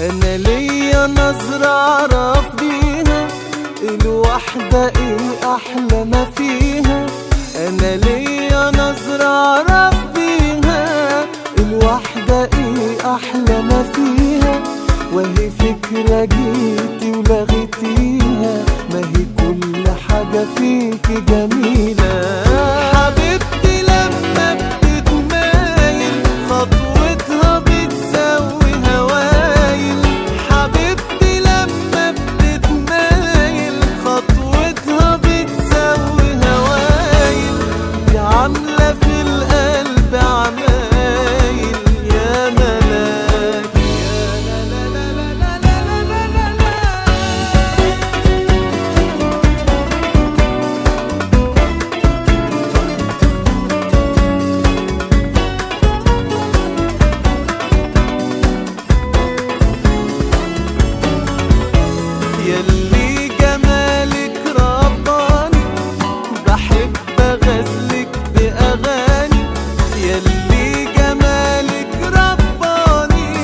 أنا ليا نظرة أعرف بيها الوحدة إيه أحلى ما فيها. أنا ليا نظرة أعرف بيها الوحدة إيه أحلى ما فيها. وهي فكرة جيتي ولغيتيها ما هي كل حاجة فيكي جميلة. يلي جمالك رباني بحب اغزلك بأغاني. يلي جمالك رباني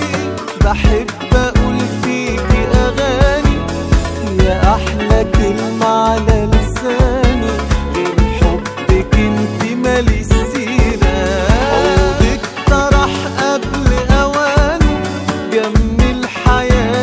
بحب أقول فيكي أغاني. يا أحلى كلمة على لساني غير حبك أنت مالي السيرة. عودك طرح قبل أواني جمل حياتي